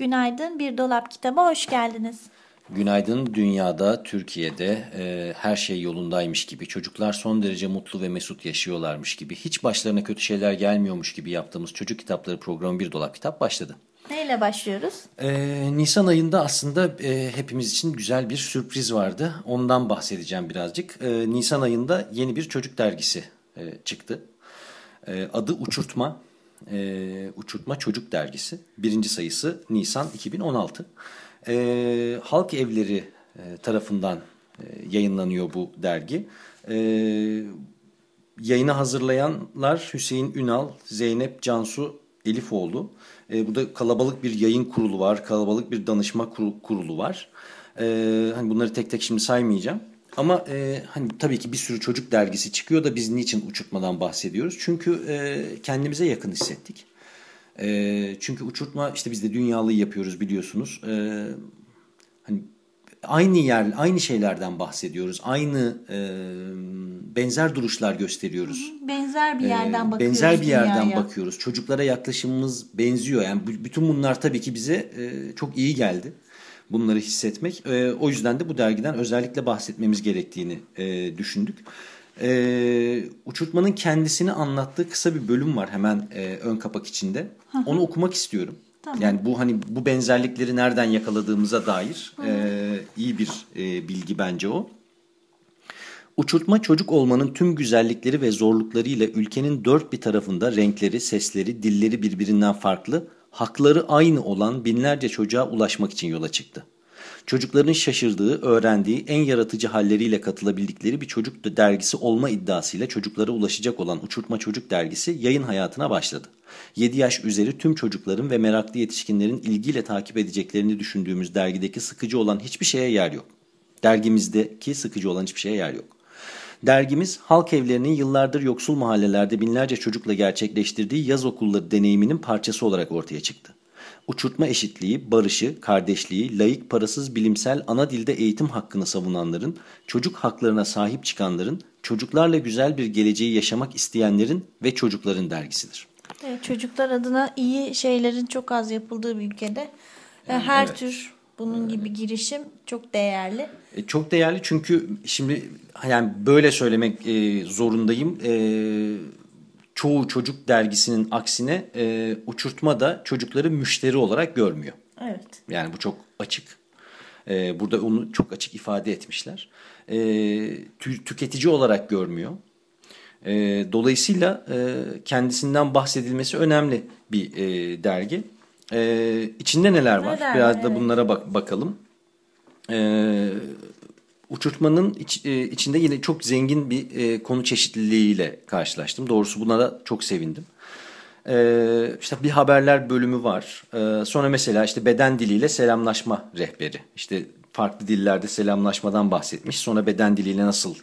Günaydın Bir Dolap Kitabı hoş geldiniz. Günaydın dünyada, Türkiye'de e, her şey yolundaymış gibi, çocuklar son derece mutlu ve mesut yaşıyorlarmış gibi, hiç başlarına kötü şeyler gelmiyormuş gibi yaptığımız çocuk kitapları programı Bir Dolap Kitap başladı. Neyle başlıyoruz? E, Nisan ayında aslında e, hepimiz için güzel bir sürpriz vardı. Ondan bahsedeceğim birazcık. E, Nisan ayında yeni bir çocuk dergisi e, çıktı. E, adı Uçurtma. E, Uçurtma Çocuk Dergisi. Birinci sayısı Nisan 2016. E, Halk Evleri e, tarafından e, yayınlanıyor bu dergi. E, yayını hazırlayanlar Hüseyin Ünal, Zeynep Cansu Elifoğlu. E, burada kalabalık bir yayın kurulu var, kalabalık bir danışma kurulu var. E, hani bunları tek tek şimdi saymayacağım. Ama e, hani tabii ki bir sürü çocuk dergisi çıkıyor da biz niçin uçurtmadan bahsediyoruz? Çünkü e, kendimize yakın hissettik. E, çünkü uçurtma işte biz de dünyalığı yapıyoruz biliyorsunuz. E, hani aynı yer, aynı şeylerden bahsediyoruz. Aynı e, benzer duruşlar gösteriyoruz. Benzer bir yerden e, bakıyoruz. Benzer bir yerden dünyaya. bakıyoruz. Çocuklara yaklaşımımız benziyor. Yani bütün bunlar tabii ki bize e, çok iyi geldi. Bunları hissetmek. E, o yüzden de bu dergiden özellikle bahsetmemiz gerektiğini e, düşündük. E, uçurtmanın kendisini anlattığı kısa bir bölüm var hemen e, ön kapak içinde. Onu okumak istiyorum. Tamam. Yani bu hani bu benzerlikleri nereden yakaladığımıza dair e, iyi bir e, bilgi bence o. Uçurtma çocuk olmanın tüm güzellikleri ve zorluklarıyla ülkenin dört bir tarafında renkleri, sesleri, dilleri birbirinden farklı, hakları aynı olan binlerce çocuğa ulaşmak için yola çıktı. Çocukların şaşırdığı, öğrendiği, en yaratıcı halleriyle katılabildikleri bir çocuk dergisi olma iddiasıyla çocuklara ulaşacak olan Uçurtma Çocuk Dergisi yayın hayatına başladı. 7 yaş üzeri tüm çocukların ve meraklı yetişkinlerin ilgiyle takip edeceklerini düşündüğümüz dergideki sıkıcı olan hiçbir şeye yer yok. Dergimizdeki sıkıcı olan hiçbir şeye yer yok. Dergimiz halk evlerinin yıllardır yoksul mahallelerde binlerce çocukla gerçekleştirdiği yaz okulları deneyiminin parçası olarak ortaya çıktı uçurtma eşitliği, barışı, kardeşliği, layık, parasız, bilimsel ana dilde eğitim hakkını savunanların, çocuk haklarına sahip çıkanların, çocuklarla güzel bir geleceği yaşamak isteyenlerin ve çocukların dergisidir. Evet, çocuklar adına iyi şeylerin çok az yapıldığı bir ülkede e, her evet. tür bunun gibi girişim çok değerli. E, çok değerli çünkü şimdi yani böyle söylemek e, zorundayım. E, çoğu çocuk dergisinin aksine e, uçurtma da çocukları müşteri olarak görmüyor. Evet. Yani bu çok açık. E, burada onu çok açık ifade etmişler. E, tü, tüketici olarak görmüyor. E, dolayısıyla e, kendisinden bahsedilmesi önemli bir e, dergi. E, içinde neler var? Neler, Biraz evet. da bunlara bak bakalım. E, uçurtmanın iç, e, içinde yine çok zengin bir e, konu çeşitliliğiyle karşılaştım. Doğrusu buna da çok sevindim. E, işte bir haberler bölümü var. E, sonra mesela işte beden diliyle selamlaşma rehberi. İşte farklı dillerde selamlaşmadan bahsetmiş. Sonra beden diliyle nasıl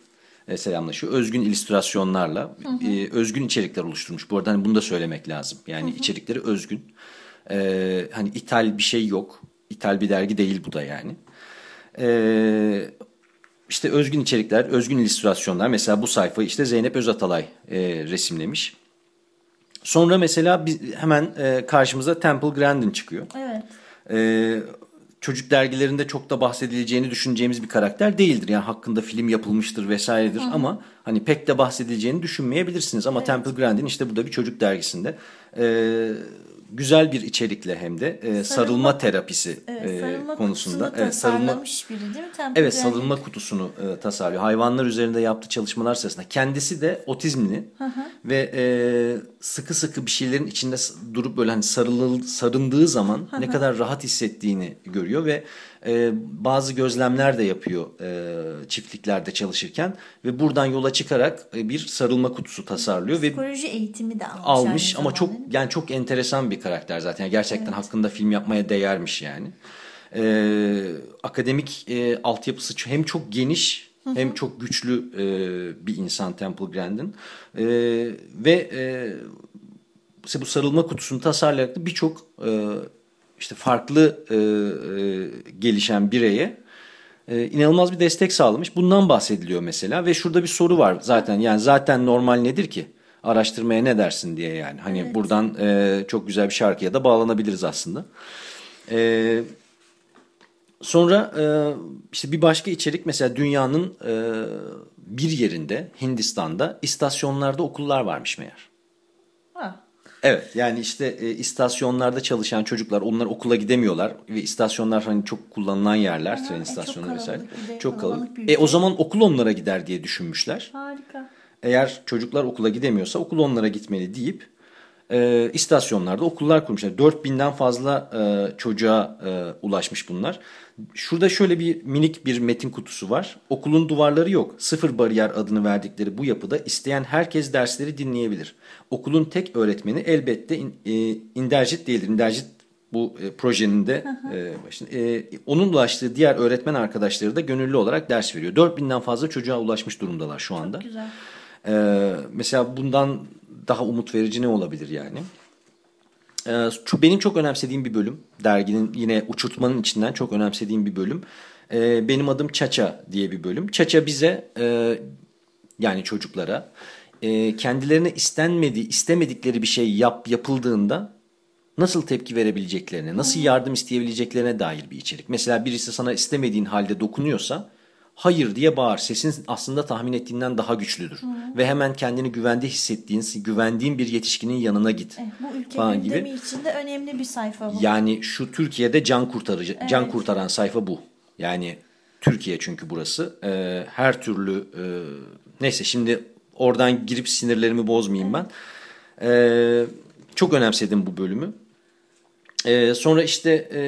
e, selamlaşıyor. Özgün illüstrasyonlarla hı hı. E, özgün içerikler oluşturmuş. Bu arada hani bunu da söylemek lazım. Yani hı hı. içerikleri özgün. E, hani ithal bir şey yok. İthal bir dergi değil bu da yani. E, işte özgün içerikler, özgün illüstrasyonlar. Mesela bu sayfayı işte Zeynep Özatalay e, resimlemiş. Sonra mesela biz, hemen e, karşımıza Temple Grandin çıkıyor. Evet. E, çocuk dergilerinde çok da bahsedileceğini düşüneceğimiz bir karakter değildir. Yani hakkında film yapılmıştır vesairedir Hı. ama hani pek de bahsedileceğini düşünmeyebilirsiniz. Ama evet. Temple Grandin işte burada bir çocuk dergisinde e, güzel bir içerikle hem de e, sarılma, sarılma terapisi evet, e, sarılma konusunda. Evet, sarılma biri değil mi? Temple evet, sarılma kutusunu e, tasarlıyor. Hayvanlar üzerinde yaptığı çalışmalar sırasında kendisi de otizmli hı hı. ve e, sıkı sıkı bir şeylerin içinde durup böyle hani sarıl, sarındığı zaman hı hı. ne kadar rahat hissettiğini görüyor ve e, bazı gözlemler de yapıyor e, çiftliklerde çalışırken ve buradan yola çıkarak e, bir sarılma kutusu tasarlıyor psikoloji ve eğitimi de almış. Almış ama çok yani çok enteresan bir karakter zaten yani gerçekten evet. hakkında film yapmaya değermiş yani. E, akademik e, altyapısı hem çok geniş Hı -hı. hem çok güçlü e, bir insan Temple Grandin e, ve e, bu sarılma kutusunu tasarlayarak birçok e, işte farklı e, e, gelişen bireye e, inanılmaz bir destek sağlamış. Bundan bahsediliyor mesela ve şurada bir soru var zaten yani zaten normal nedir ki? Araştırmaya ne dersin diye yani. Hani evet. buradan e, çok güzel bir şarkıya da bağlanabiliriz aslında. E, sonra e, işte bir başka içerik mesela dünyanın e, bir yerinde Hindistan'da istasyonlarda okullar varmış meğer. Evet yani işte e, istasyonlarda çalışan çocuklar onlar okula gidemiyorlar ve istasyonlar hani çok kullanılan yerler tren e, istasyonları çok vesaire. de, Çok kalabalık kalabalık. bir E o zaman okul onlara gider diye düşünmüşler. Harika. Eğer çocuklar okula gidemiyorsa okul onlara gitmeli deyip e, istasyonlarda okullar kurmuşlar. 4000'den fazla e, çocuğa e, ulaşmış bunlar. Şurada şöyle bir minik bir metin kutusu var. Okulun duvarları yok. Sıfır bariyer adını verdikleri bu yapıda isteyen herkes dersleri dinleyebilir. Okulun tek öğretmeni elbette in, e, Inderjit değildir. Inderjit bu e, projenin de e, başında. E, onun ulaştığı diğer öğretmen arkadaşları da gönüllü olarak ders veriyor. 4000'den fazla çocuğa ulaşmış durumdalar şu anda. Güzel. Ee, mesela bundan daha umut verici ne olabilir yani? Ee, benim çok önemsediğim bir bölüm. Derginin yine uçurtmanın içinden çok önemsediğim bir bölüm. Ee, benim adım Çaça diye bir bölüm. Çaça bize e, yani çocuklara e, kendilerine istenmediği, istemedikleri bir şey yap yapıldığında nasıl tepki verebileceklerine, nasıl yardım isteyebileceklerine dair bir içerik. Mesela birisi sana istemediğin halde dokunuyorsa hayır diye bağır. Sesin aslında tahmin ettiğinden daha güçlüdür. Ve hemen kendini güvende hissettiğin, güvendiğin bir yetişkinin yanına git. Evet, bu ülke falan gibi. için de önemli bir sayfa bu. Yani şu Türkiye'de can kurtarıcı, can kurtaran sayfa bu. Yani Türkiye çünkü burası. Ee, her türlü e, neyse şimdi oradan girip sinirlerimi bozmayayım ben. Ee, çok önemsedim bu bölümü. Ee, sonra işte e,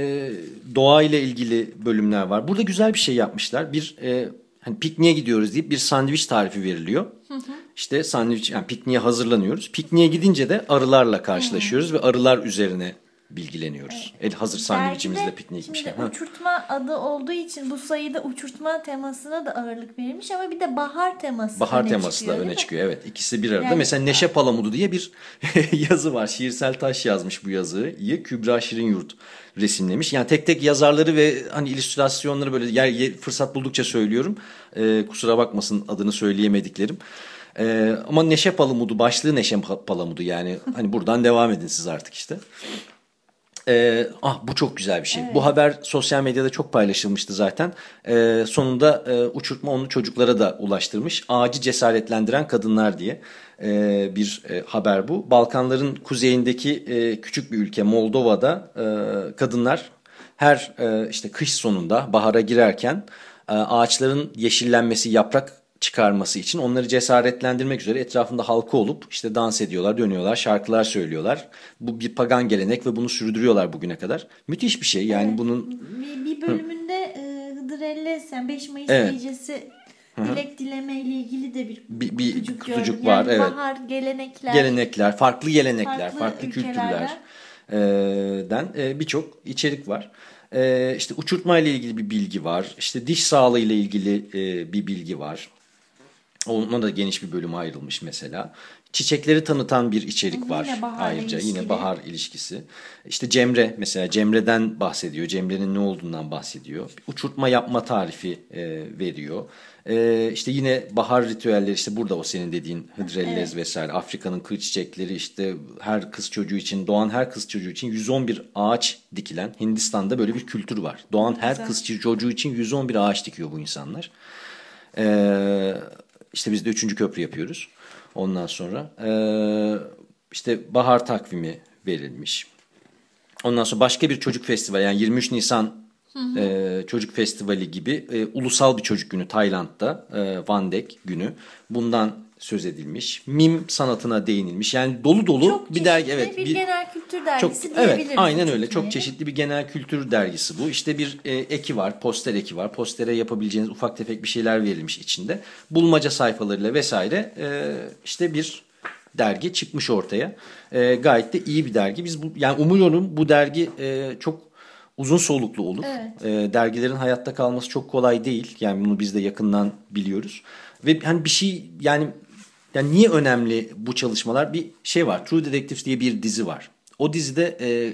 doğa ile ilgili bölümler var. Burada güzel bir şey yapmışlar. Bir e, hani pikniğe gidiyoruz deyip bir sandviç tarifi veriliyor. İşte sandviç yani pikniğe hazırlanıyoruz. Pikniğe gidince de arılarla karşılaşıyoruz ve arılar üzerine bilgileniyoruz. El hazır sandviçimizle pikniğe Şimdi. Ha. uçurtma adı olduğu için bu sayıda uçurtma temasına da ağırlık verilmiş ama bir de bahar teması Bahar öne teması çıkıyor, da öne çıkıyor. Evet ikisi bir arada. Yani- Mesela Neşe Palamudu diye bir yazı var. Şiirsel Taş yazmış bu yazıyı. Kübra Şirinyurt resimlemiş. Yani tek tek yazarları ve hani illüstrasyonları böyle yer, yer- fırsat buldukça söylüyorum. Ee, kusura bakmasın adını söyleyemediklerim. Ee, ama Neşe Palamudu başlığı Neşe Palamudu yani hani buradan devam edin siz artık işte. Ee, ah bu çok güzel bir şey. Bu haber sosyal medyada çok paylaşılmıştı zaten. Ee, sonunda e, uçurtma onu çocuklara da ulaştırmış. Ağacı cesaretlendiren kadınlar diye e, bir e, haber bu. Balkanların kuzeyindeki e, küçük bir ülke Moldova'da e, kadınlar her e, işte kış sonunda bahara girerken e, ağaçların yeşillenmesi, yaprak çıkarması için onları cesaretlendirmek üzere etrafında halka olup işte dans ediyorlar, dönüyorlar, şarkılar söylüyorlar. Bu bir pagan gelenek ve bunu sürdürüyorlar bugüne kadar. Müthiş bir şey. Yani bunun Bir, bir bölümünde e, Hıdır Ellez yani 5 Mayıs Evet. gecesi dilek dileme ile ilgili de bir, Bir- bir kutucuk, kutucuk var, Yani evet. bahar gelenekler. gelenekler, farklı gelenekler, Farklı farklı, ülkelerden. kültürlerden e, birçok içerik var. E, işte uçurtma ile ilgili bir bilgi var. İşte diş sağlığı ile ilgili e, bir bilgi var. Ona da geniş bir bölüm ayrılmış mesela. Çiçekleri tanıtan bir içerik Yine var baharla ayrıca. Yine ilişkili. bahar ilişkisi. İşte Cemre mesela Cemre'den bahsediyor. Cemre'nin ne olduğundan bahsediyor. Uçurtma yapma tarifi e, veriyor. E, işte yine bahar ritüelleri işte burada o senin dediğin hıdrellez vesaire. Afrika'nın kır çiçekleri işte her kız çocuğu için doğan her kız çocuğu için 111 ağaç dikilen Hindistan'da böyle bir kültür var. Doğan her Güzel. kız çocuğu için 111 ağaç dikiyor bu insanlar. Ee, işte biz de üçüncü köprü yapıyoruz. Ondan sonra ee, işte bahar takvimi verilmiş. Ondan sonra başka bir çocuk festivali yani 23 Nisan e, çocuk festivali gibi e, ulusal bir çocuk günü Tayland'da e, Van Dek günü. Bundan söz edilmiş. Mim sanatına değinilmiş. Yani dolu dolu Çok bir dergi evet. bir, bir- genel kültür çok dergisi evet diyebiliriz. aynen öyle. Çok çeşitli bir genel kültür dergisi bu. İşte bir e, eki var, poster eki var. Postere yapabileceğiniz ufak tefek bir şeyler verilmiş içinde. Bulmaca sayfalarıyla vesaire e, işte bir dergi çıkmış ortaya. E, gayet de iyi bir dergi. Biz bu yani umuyorum bu dergi e, çok uzun soluklu olur. Evet. E, dergilerin hayatta kalması çok kolay değil. Yani bunu biz de yakından biliyoruz. Ve hani bir şey yani yani niye önemli bu çalışmalar? Bir şey var. True Detective diye bir dizi var. O dizide e,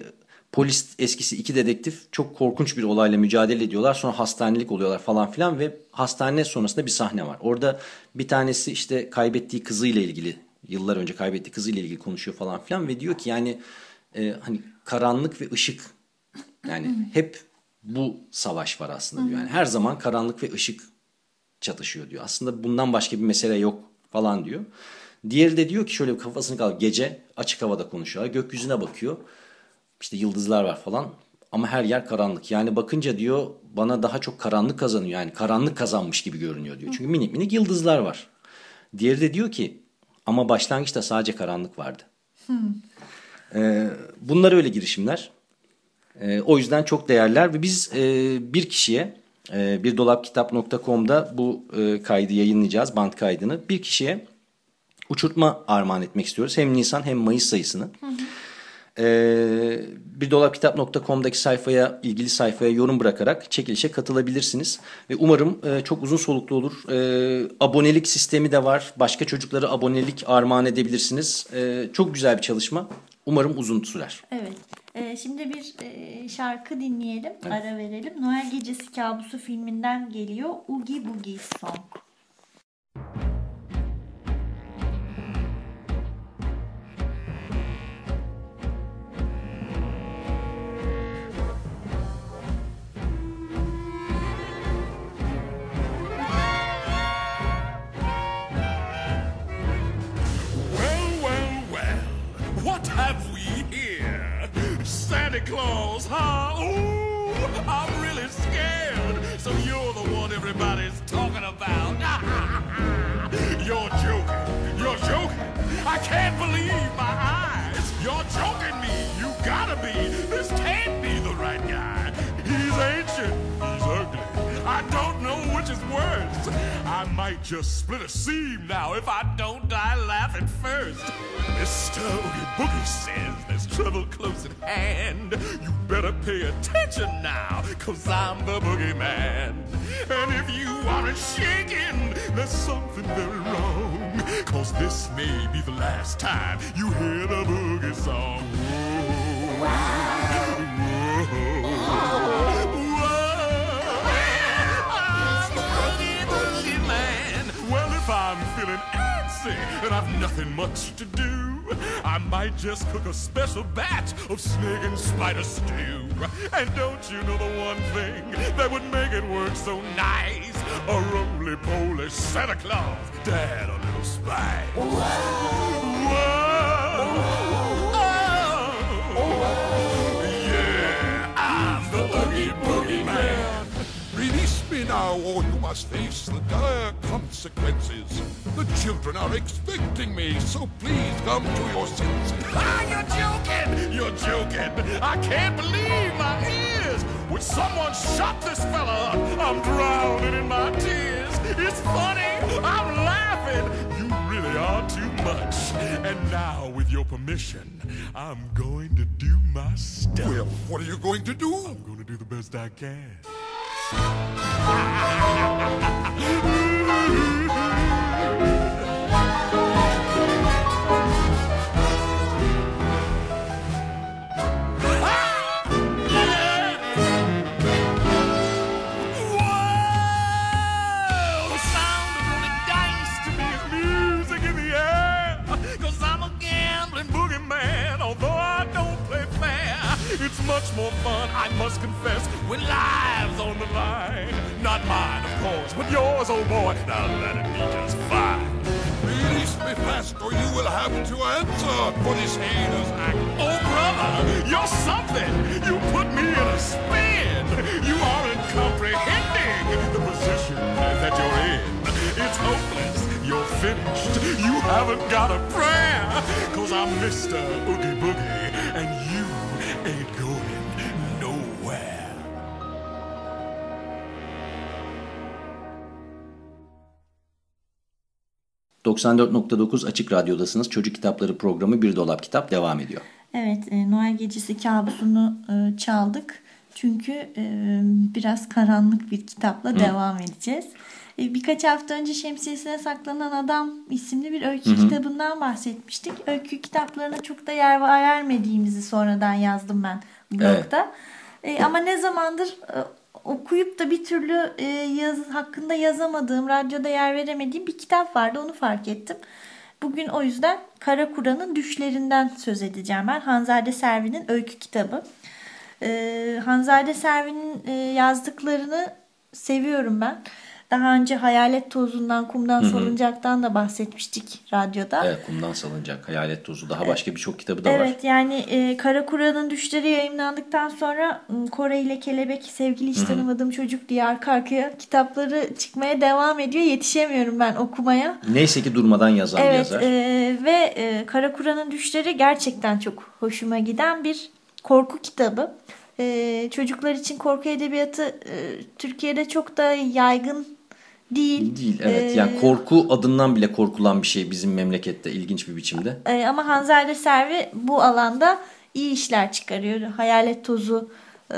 polis eskisi iki dedektif çok korkunç bir olayla mücadele ediyorlar. Sonra hastanelik oluyorlar falan filan ve hastane sonrasında bir sahne var. Orada bir tanesi işte kaybettiği kızıyla ilgili yıllar önce kaybettiği kızıyla ilgili konuşuyor falan filan ve diyor ki yani e, hani karanlık ve ışık Yani hep bu savaş var aslında diyor. Yani her zaman karanlık ve ışık çatışıyor diyor. Aslında bundan başka bir mesele yok falan diyor. Diğeri de diyor ki şöyle kafasını kal gece açık havada konuşuyor. Gökyüzüne bakıyor. İşte yıldızlar var falan ama her yer karanlık. Yani bakınca diyor bana daha çok karanlık kazanıyor. Yani karanlık kazanmış gibi görünüyor diyor. Çünkü minik minik yıldızlar var. Diğeri de diyor ki ama başlangıçta sadece karanlık vardı. Ee, bunlar öyle girişimler. Ee, o yüzden çok değerler ve biz e, bir kişiye e, bir dolapkitap.com'da bu e, kaydı yayınlayacağız, band kaydını. Bir kişiye uçurtma armağan etmek istiyoruz. Hem Nisan hem Mayıs sayısını. Hı hı. Ee, bir dolapkitap.com'daki sayfaya ilgili sayfaya yorum bırakarak çekilişe katılabilirsiniz. Ve umarım e, çok uzun soluklu olur. E, abonelik sistemi de var. Başka çocuklara abonelik armağan edebilirsiniz. E, çok güzel bir çalışma. Umarım uzun sürer. Evet. Ee, şimdi bir e, şarkı dinleyelim, evet. ara verelim. Noel Gecesi Kabusu filminden geliyor. Oogie Boogie Song. Claus, huh? Ooh, I'm really scared. So you're the one everybody's talking about. you're joking. You're joking. I can't believe my eyes. You're joking me. You gotta be. Worse. I might just split a seam now if I don't die laughing first. Mr. Oogie Boogie says there's trouble close at hand. You better pay attention now, cause I'm the boogeyman. And if you aren't shaking, there's something very wrong. Cause this may be the last time you hear the boogie song. Whoa. Whoa. Feeling antsy and I've nothing much to do, I might just cook a special batch of snake and spider stew. And don't you know the one thing that would make it work so nice? A roly-poly Santa Claus to add a little spice. Whoa. Whoa. Oh. Oh. Yeah, I'm the Oogie Boogie Man. Me now, or you must face the dire consequences. The children are expecting me, so please come to your senses. Ah, you're joking! You're joking! I can't believe my ears! Would someone shut this fella up? I'm drowning in my tears. It's funny, I'm laughing. You really are too much. And now, with your permission, I'm going to do my stuff. Well, what are you going to do? I'm going to do the best I can. mm-hmm. ...94.9 Açık Radyo'dasınız. Çocuk Kitapları programı Bir Dolap Kitap devam ediyor. Evet, e, Noel Gecesi kabusunu e, çaldık. Çünkü e, biraz karanlık bir kitapla Hı. devam edeceğiz. E, birkaç hafta önce Şemsiyesine Saklanan Adam isimli bir öykü Hı-hı. kitabından bahsetmiştik. Öykü kitaplarına çok da yer vermediğimizi sonradan yazdım ben blogda. Evet. E, ama ne zamandır e, okuyup da bir türlü e, yaz, hakkında yazamadığım, radyoda yer veremediğim bir kitap vardı. Onu fark ettim. Bugün o yüzden Kara Kura'nın düşlerinden söz edeceğim ben. Hanzade Servi'nin öykü kitabı. E, Hanzade Servi'nin e, yazdıklarını seviyorum ben. Daha önce Hayalet Tozundan, Kumdan Salıncak'tan da bahsetmiştik radyoda. Evet kumdan salınacak. Hayalet tozu. Daha başka birçok kitabı da var. Evet yani e, Kara Kura'nın düşleri yayınlandıktan sonra m, Kore ile Kelebek, Sevgili Hiç Tanımadığım Çocuk diye arka arkaya kitapları çıkmaya devam ediyor. Yetişemiyorum ben okumaya. Neyse ki durmadan yazan Evet yazar. e, ve e, Kara Kura'nın düşleri gerçekten çok hoşuma giden bir korku kitabı. E, çocuklar için korku edebiyatı e, Türkiye'de çok da yaygın değil. Değil evet. E, Yani korku adından bile korkulan bir şey bizim memlekette ilginç bir biçimde. E, ama Hanzade Servi bu alanda iyi işler çıkarıyor. Hayalet tozu e,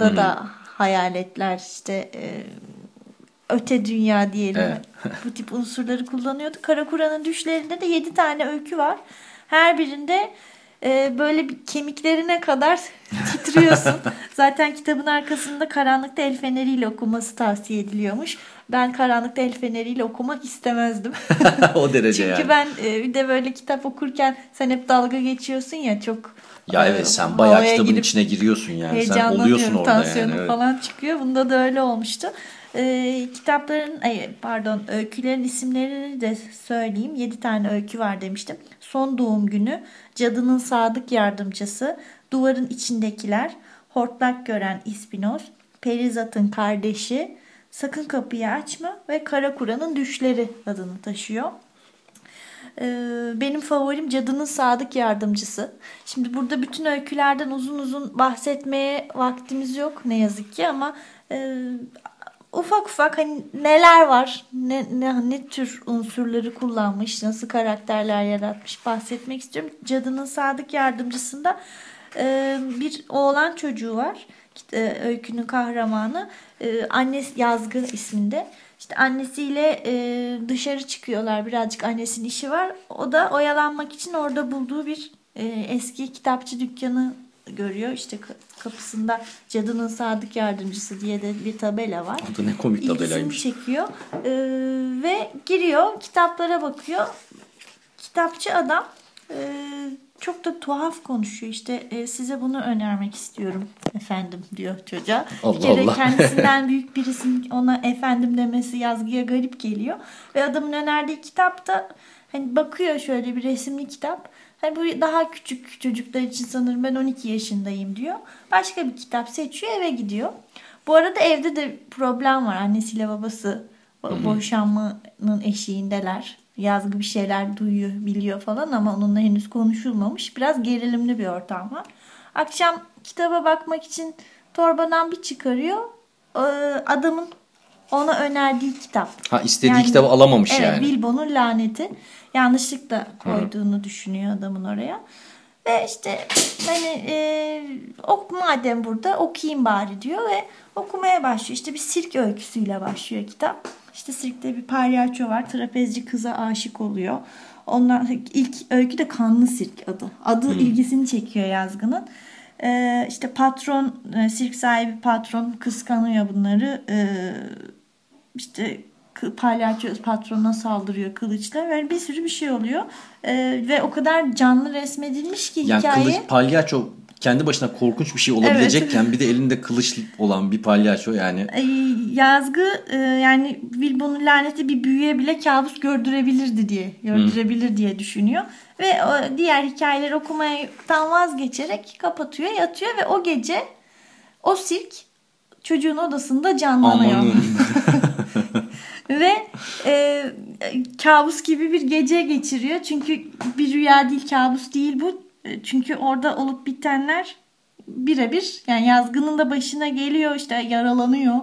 da da hayaletler işte e, öte dünya diyelim. Evet. bu tip unsurları kullanıyordu. Karakura'nın düşlerinde de 7 tane öykü var. Her birinde e, böyle bir kemiklerine kadar titriyorsun. Zaten kitabın arkasında karanlıkta el feneriyle okunması tavsiye ediliyormuş. Ben karanlıkta el feneriyle okumak istemezdim. o derece Çünkü yani. ben e, bir de böyle kitap okurken sen hep dalga geçiyorsun ya çok. Ya e, evet sen bayağı kitabın içine giriyorsun yani. Sen oluyorsun orada yani. Tansiyonum evet. falan çıkıyor. Bunda da öyle olmuştu. E, kitapların ay, pardon öykülerin isimlerini de söyleyeyim. 7 tane öykü var demiştim. Son doğum günü, Cadının Sadık Yardımcısı, Duvarın içindekiler, Hortlak gören İspinoz, Perizat'ın kardeşi, Sakın kapıyı açma ve Kara Kura'nın düşleri adını taşıyor. Ee, benim favorim Cadının Sadık Yardımcısı. Şimdi burada bütün öykülerden uzun uzun bahsetmeye vaktimiz yok ne yazık ki ama e, ufak ufak hani neler var, ne, ne, ne tür unsurları kullanmış, nasıl karakterler yaratmış bahsetmek istiyorum. Cadının Sadık Yardımcısında e, bir oğlan çocuğu var. E, öykünün kahramanı. E, annesi Yazgı isminde. İşte annesiyle e, dışarı çıkıyorlar. Birazcık annesinin işi var. O da oyalanmak için orada bulduğu bir e, eski kitapçı dükkanı görüyor. İşte ka- kapısında cadının sadık yardımcısı diye de bir tabela var. Bu da ne komik İlgisini tabelaymış. çekiyor E, ve giriyor kitaplara bakıyor. Kitapçı adam e, çok da tuhaf konuşuyor. İşte e, size bunu önermek istiyorum efendim diyor çocuğa. Allah bir kere Allah. kendisinden büyük birisinin ona efendim demesi yazgıya garip geliyor. Ve adamın önerdiği kitapta hani bakıyor şöyle bir resimli kitap. Hani bu daha küçük çocuklar için sanırım ben 12 yaşındayım diyor. Başka bir kitap seçiyor eve gidiyor. Bu arada evde de problem var. Annesiyle babası boşanmanın eşiğindeler. Yazgı bir şeyler duyuyor, biliyor falan ama onunla henüz konuşulmamış. Biraz gerilimli bir ortam var. Akşam kitaba bakmak için torbadan bir çıkarıyor. Ee, Adamın ona önerdiği kitap. Ha istediği kitabı alamamış evet, yani. Bilbo'nun laneti. Yanlışlıkla koyduğunu düşünüyor adamın oraya. Ve işte hani e, ok madem burada okuyayım bari diyor ve okumaya başlıyor. İşte bir sirk öyküsüyle başlıyor kitap. İşte sirkte bir palyaço var. Trapezci kıza aşık oluyor. Ondan ilk öykü de Kanlı Sirk adı. Adı ilgisini çekiyor yazgının. Ee, işte patron, e, sirk sahibi patron kıskanıyor bunları. Ee, işte palyaço patrona saldırıyor kılıçla. Böyle bir sürü bir şey oluyor. Ee, ve o kadar canlı resmedilmiş ki Yani hikaye. kılıç palyaço kendi başına korkunç bir şey olabilecekken bir de elinde kılıç olan bir palyaço yani. Yazgı e, yani Bilbo'nun laneti bir büyüye bile kabus gördürebilirdi diye gördürebilir diye düşünüyor ve o diğer hikayeleri okumaktan vazgeçerek kapatıyor yatıyor ve o gece o sirk çocuğun odasında canlanıyor. Ve e, kabus gibi bir gece geçiriyor. Çünkü bir rüya değil kabus değil bu. E, Çünkü orada olup bitenler birebir yani yazgının da başına geliyor işte yaralanıyor.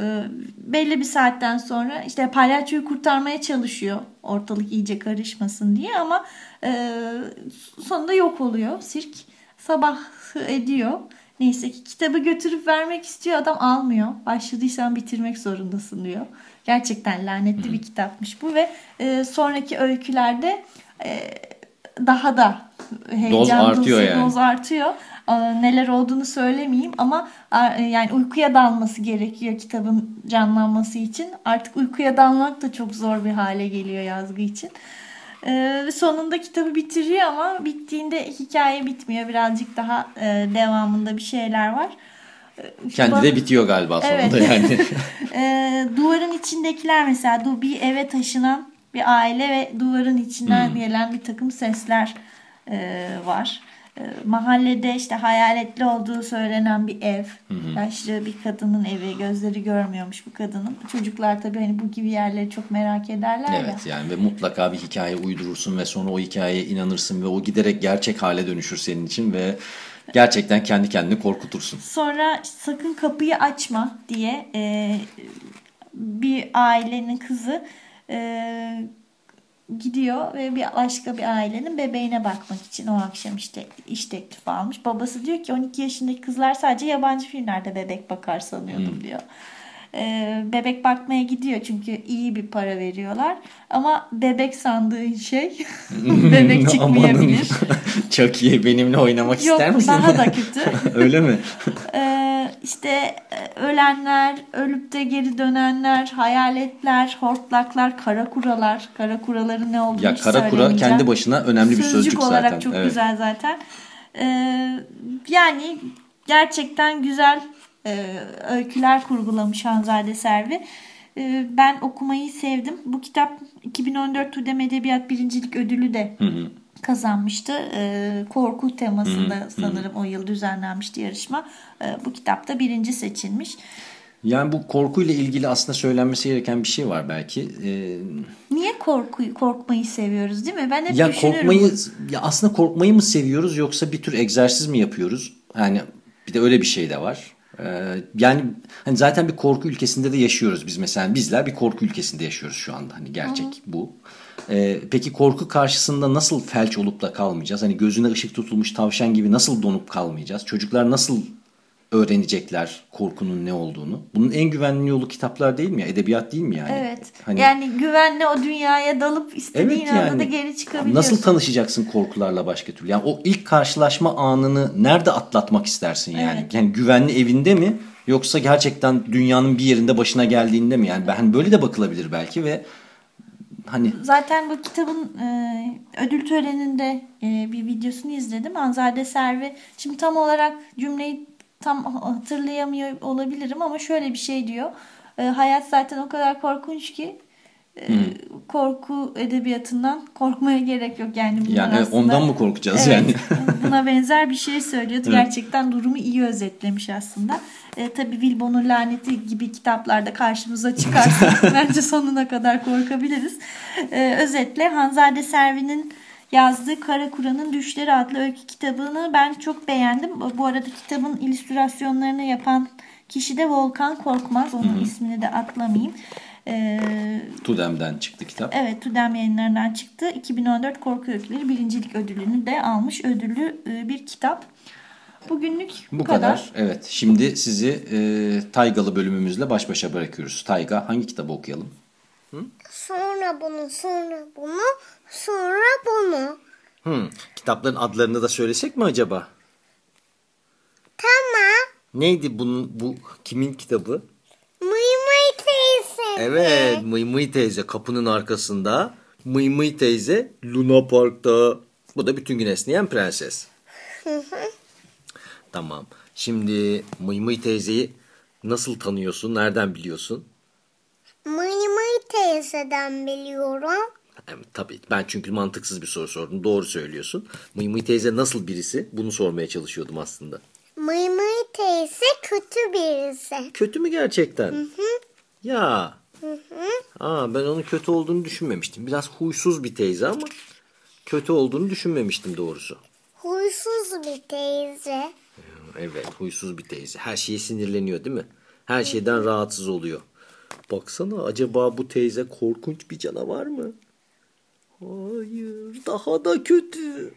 E, belli bir saatten sonra işte palyaçoyu kurtarmaya çalışıyor ortalık iyice karışmasın diye ama e, sonunda yok oluyor sirk sabah ediyor. Neyse ki kitabı götürüp vermek istiyor adam almıyor. Başladıysan bitirmek zorundasın diyor. Gerçekten lanetli bir kitapmış bu ve e, sonraki öykülerde e, daha da heyecan artıyor dozu- yani. doz artıyor. Neler olduğunu söylemeyeyim ama yani uykuya dalması gerekiyor kitabın canlanması için. Artık uykuya dalmak da çok zor bir hale geliyor yazgı için. Ee, sonunda kitabı bitiriyor ama bittiğinde hikaye bitmiyor. Birazcık daha e, devamında bir şeyler var. Ee, Kendi bana- de bitiyor galiba sonunda Evet. yani. Ee, duvarın içindekiler mesela bir eve taşınan bir aile ve duvarın içinden Hmm. gelen bir takım sesler e, var. E, mahallede işte hayaletli olduğu söylenen bir ev. Yaşlı bir kadının evi. Gözleri görmüyormuş bu kadının. Çocuklar tabii hani bu gibi yerleri çok merak ederler ya. Evet yani ve mutlaka bir hikaye uydurursun ve sonra o hikayeye inanırsın ve o giderek gerçek hale dönüşür senin için ve gerçekten kendi kendini korkutursun. Sonra sakın kapıyı açma diye e, bir ailenin kızı e, gidiyor ve bir başka bir ailenin bebeğine bakmak için o akşam işte iş teklifi almış. Babası diyor ki 12 yaşındaki kızlar sadece yabancı filmlerde bebek bakar sanıyordum diyor. E, bebek bakmaya gidiyor çünkü iyi bir para veriyorlar. Ama bebek sandığın şey bebek çıkmayabilir. Amanın. Çok iyi benimle oynamak Yok ister misin? daha da kötü. Öyle mi? Ee, işte e, ölenler, ölüp de geri dönenler, hayaletler, hortlaklar, kara kuralar. Kara kuraların ne olduğunu Ya hiç kara kura kendi başına önemli bir sözcük olarak zaten. çok Evet. güzel zaten. Ee, yani gerçekten güzel e, öyküler kurgulamış Hanzade Servi. Ee, ben okumayı sevdim. Bu kitap 2014 TÜDEM Edebiyat Birincilik Ödülü de kazanmıştı. Ee, korku temasında sanırım o yıl düzenlenmişti yarışma. Ee, bu kitapta birinci seçilmiş. Yani bu korkuyla ilgili aslında söylenmesi gereken bir şey var belki. Ee, Niye korkuyu korkmayı seviyoruz değil mi? Ben hep ya düşünürüm. korkmayı ya aslında korkmayı mı seviyoruz yoksa bir tür egzersiz mi yapıyoruz? Yani bir de öyle bir şey de var. Ee, yani hani zaten bir korku ülkesinde de yaşıyoruz biz mesela bizler bir korku ülkesinde yaşıyoruz şu anda hani gerçek bu. Ee, peki korku karşısında nasıl felç olup da kalmayacağız? Hani gözüne ışık tutulmuş tavşan gibi nasıl donup kalmayacağız? Çocuklar nasıl öğrenecekler korkunun ne olduğunu? Bunun en güvenli yolu kitaplar değil mi ya? Edebiyat değil mi yani? Evet. Hani- yani güvenle o dünyaya dalıp istediğin Evet anda yani. da geri çıkabiliyorsun. Nasıl tanışacaksın korkularla başka türlü? Yani o ilk karşılaşma anını nerede atlatmak istersin yani? Evet. Yani güvenli evinde mi yoksa gerçekten dünyanın bir yerinde başına geldiğinde mi? Yani ben böyle de bakılabilir belki ve hani Zaten bu kitabın e, ödül töreninde e, bir videosunu izledim. Anzade Servi. Şimdi tam olarak cümleyi tam hatırlayamıyor olabilirim ama şöyle bir şey diyor. E, hayat zaten o kadar korkunç ki e, korku edebiyatından korkmaya gerek yok yani. yani aslında- ondan mı korkacağız Evet, yani? buna benzer bir şey söylüyordu. Gerçekten durumu iyi özetlemiş aslında. E, tabii Wilbon'un laneti gibi kitaplarda karşımıza çıkarsa bence sonuna kadar korkabiliriz. E, özetle Hanzade Servi'nin yazdığı Kara Kura'nın Düşleri adlı öykü kitabını ben çok beğendim. Bu- Bu arada kitabın illüstrasyonlarını yapan kişi de Volkan Korkmaz. Onun ismini de atlamayayım. E, Tudem'den çıktı kitap. Evet Tudem yayınlarından çıktı. 2014 Korku Öyküleri birincilik ödülünü de almış. Ödüllü e, bir kitap. Bugünlük bu, Bu kadar. Evet. Şimdi sizi e, Taygalı bölümümüzle baş başa bırakıyoruz. Tayga hangi kitabı okuyalım? Sonra bunu, sonra bunu, sonra bunu. Hmm, kitapların adlarını da söylesek mi acaba? Tamam. Neydi bunun bu kimin kitabı? Evet, Mıy Mıy teyze kapının arkasında. Mıy Mıy teyze Luna Park'ta. Bu da bütün gün esneyen prenses. Tamam. Şimdi Mıy Mıy teyzeyi nasıl tanıyorsun? Nereden biliyorsun? Mıy mıy teyzeden biliyorum. Evet, tabii. Ben çünkü mantıksız bir soru sordum. Doğru söylüyorsun. Mıy Mıy teyze nasıl birisi? Bunu sormaya çalışıyordum aslında. Mıy mıy teyze kötü birisi. Kötü mü gerçekten? Ya. Aa, ben onun kötü olduğunu düşünmemiştim. Biraz huysuz bir teyze ama kötü olduğunu düşünmemiştim doğrusu. Huysuz bir teyze. Evet huysuz bir teyze. Her şeye sinirleniyor değil mi? Her şeyden rahatsız oluyor. Baksana acaba bu teyze korkunç bir canavar mı? Hayır daha da kötü.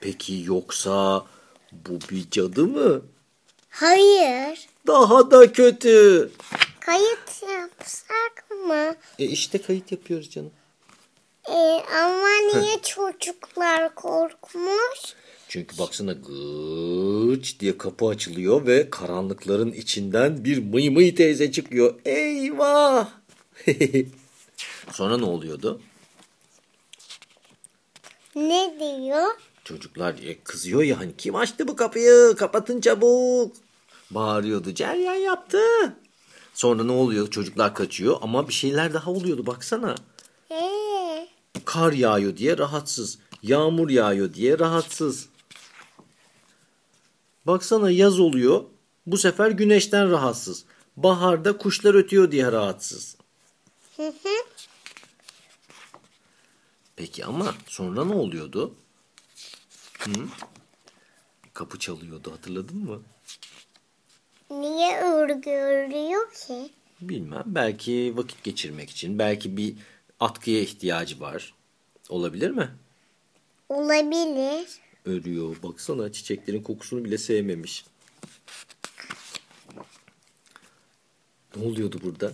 Peki yoksa bu bir cadı mı? Hayır. Daha da kötü. Kayıt yapsak mı? E işte kayıt yapıyoruz canım. Ee, ama niye çocuklar korkmuş? Çünkü baksana gıç diye kapı açılıyor ve karanlıkların içinden bir mıy mıy teyze çıkıyor. Eyvah! Sonra ne oluyordu? Ne diyor? Çocuklar e, kızıyor ya hani kim açtı bu kapıyı kapatın çabuk. Bağırıyordu ceryan yaptı. Sonra ne oluyor çocuklar kaçıyor ama bir şeyler daha oluyordu baksana. Ee, Kar yağıyor diye rahatsız. Yağmur yağıyor diye rahatsız. Baksana yaz oluyor. Bu sefer güneşten rahatsız. Baharda kuşlar ötüyor diye rahatsız. hı hı. Peki ama sonra ne oluyordu? Hı? Kapı çalıyordu hatırladın mı? Niye örgü örüyor ki? Bilmem. Belki vakit geçirmek için. Belki bir atkıya ihtiyacı var. Olabilir mi? Olabilir. Örüyor. Baksana çiçeklerin kokusunu bile sevmemiş. Ne oluyordu burada?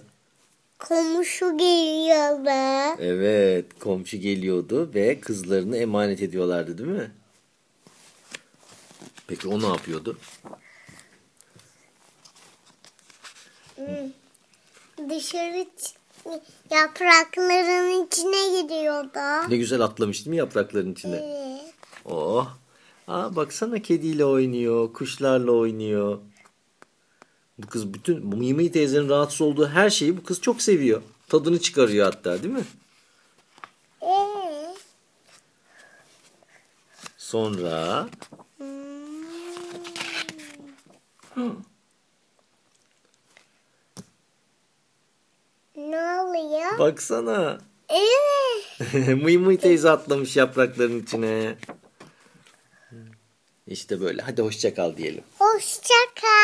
Komşu geliyordu. Evet, komşu geliyordu ve kızlarını emanet ediyorlardı değil mi? Peki o ne yapıyordu? Dışarı ç- yaprakların içine gidiyordu. Ne güzel atlamış değil mi yaprakların içine? Evet. Oh. Aa, baksana kediyle oynuyor, kuşlarla oynuyor. Bu kız bütün Mimi teyzenin rahatsız olduğu her şeyi bu kız çok seviyor. Tadını çıkarıyor hatta değil mi? Ee, Sonra ne oluyor? baksana. Evet. Mıy mıy teyze atlamış yaprakların içine. İşte böyle. Hadi hoşça kal diyelim. Hoşça kal.